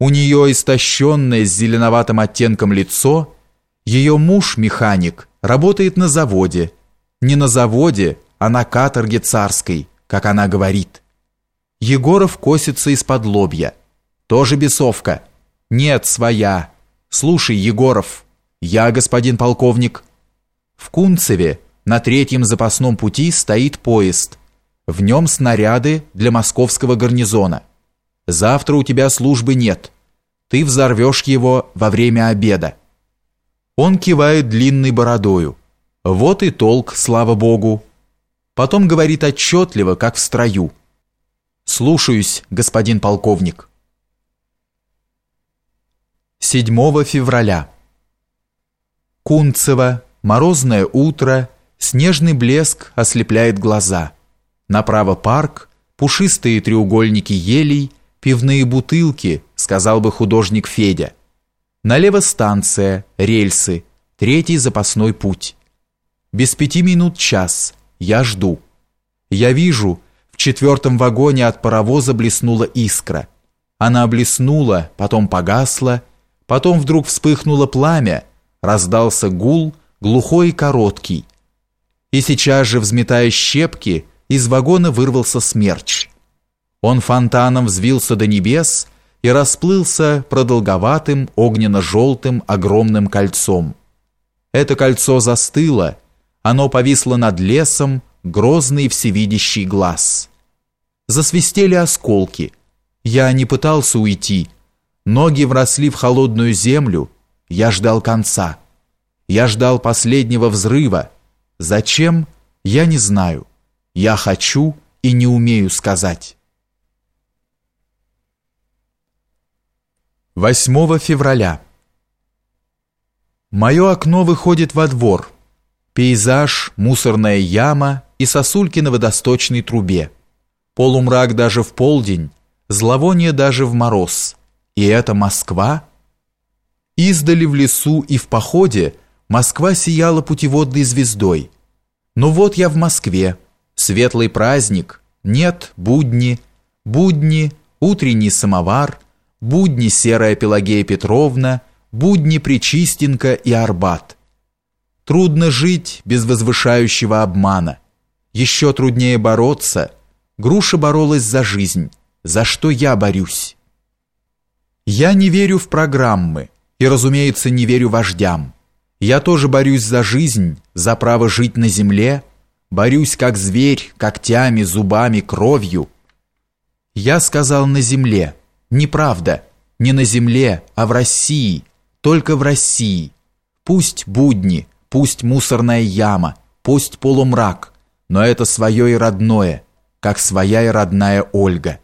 У нее истощенное с зеленоватым оттенком лицо, ее муж-механик работает на заводе, не на заводе, а на каторге царской, как она говорит. Егоров косится из-под лобья. Тоже бесовка. Нет, своя. Слушай, Егоров, я господин полковник. В Кунцеве на третьем запасном пути стоит поезд. В нем снаряды для московского гарнизона. Завтра у тебя службы нет. Ты взорвешь его во время обеда. Он кивает длинной бородою. Вот и толк, слава богу. Потом говорит отчетливо, как в строю. Слушаюсь, господин полковник. 7 февраля. Кунцево, морозное утро, снежный блеск ослепляет глаза. Направо парк, пушистые треугольники елей, пивные бутылки, сказал бы художник Федя. Налево станция, рельсы, третий запасной путь. Без пяти минут час. Я жду. Я вижу, в четвертом вагоне от паровоза блеснула искра. Она блеснула, потом погасла, потом вдруг вспыхнуло пламя, раздался гул, глухой и короткий. И сейчас же, взметая щепки, из вагона вырвался смерч. Он фонтаном взвился до небес и расплылся продолговатым огненно-желтым огромным кольцом. Это кольцо застыло, оно повисло над лесом, грозный всевидящий глаз. Засвистели осколки. Я не пытался уйти. Ноги вросли в холодную землю. Я ждал конца. Я ждал последнего взрыва. Зачем? Я не знаю. Я хочу и не умею сказать. 8 февраля. Мое окно выходит во двор. Пейзаж, мусорная яма и сосульки на водосточной трубе. Полумрак даже в полдень, зловоние даже в мороз. И это Москва? Издали в лесу и в походе Москва сияла путеводной звездой. Но вот я в Москве. Светлый праздник. Нет, будни. Будни, утренний самовар, будни серая Пелагея Петровна, будни Причистенко и Арбат. Трудно жить без возвышающего обмана. Еще труднее бороться. Груша боролась за жизнь. За что я борюсь? Я не верю в программы и, разумеется, не верю вождям. Я тоже борюсь за жизнь, за право жить на земле, борюсь как зверь, когтями, зубами, кровью. Я сказал на земле. Неправда. Не на земле, а в России. Только в России. Пусть будни, Пусть мусорная яма, пусть полумрак, но это свое и родное, как своя и родная Ольга.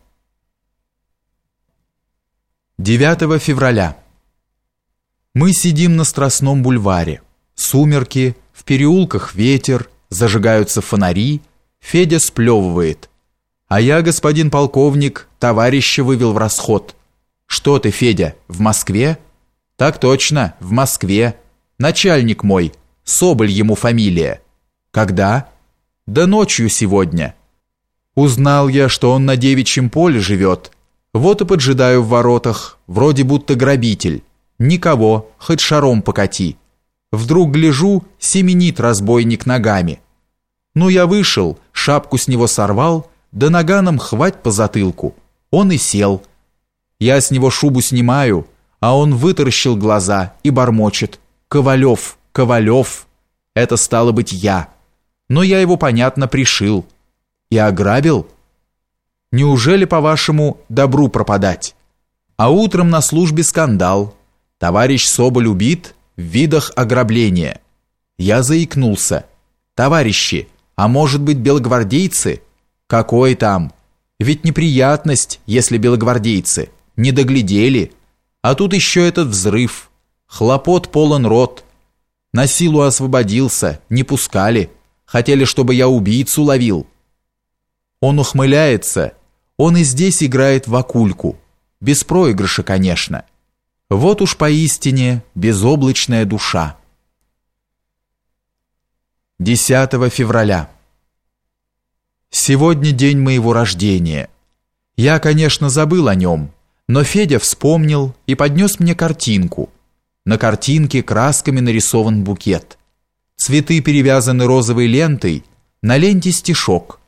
9 февраля. Мы сидим на Страстном бульваре. Сумерки, в переулках ветер, зажигаются фонари, Федя сплевывает. А я, господин полковник, товарища вывел в расход. Что ты, Федя, в Москве? Так точно, в Москве. Начальник мой, Соболь ему фамилия. Когда? Да ночью сегодня. Узнал я, что он на девичьем поле живет. Вот и поджидаю в воротах, вроде будто грабитель. Никого, хоть шаром покати. Вдруг гляжу, семенит разбойник ногами. Ну я вышел, шапку с него сорвал, да наганом хвать по затылку. Он и сел. Я с него шубу снимаю, а он вытаращил глаза и бормочет. «Ковалев!» Ковалев. Это стало быть я. Но я его, понятно, пришил. И ограбил? Неужели, по-вашему, добру пропадать? А утром на службе скандал. Товарищ Соболь убит в видах ограбления. Я заикнулся. Товарищи, а может быть белогвардейцы? Какой там? Ведь неприятность, если белогвардейцы. Не доглядели. А тут еще этот взрыв. Хлопот полон рот. На силу освободился, не пускали. Хотели, чтобы я убийцу ловил. Он ухмыляется. Он и здесь играет в акульку. Без проигрыша, конечно. Вот уж поистине безоблачная душа. 10 февраля. Сегодня день моего рождения. Я, конечно, забыл о нем, Но Федя вспомнил и поднес мне картинку. На картинке красками нарисован букет. Цветы перевязаны розовой лентой, на ленте стишок –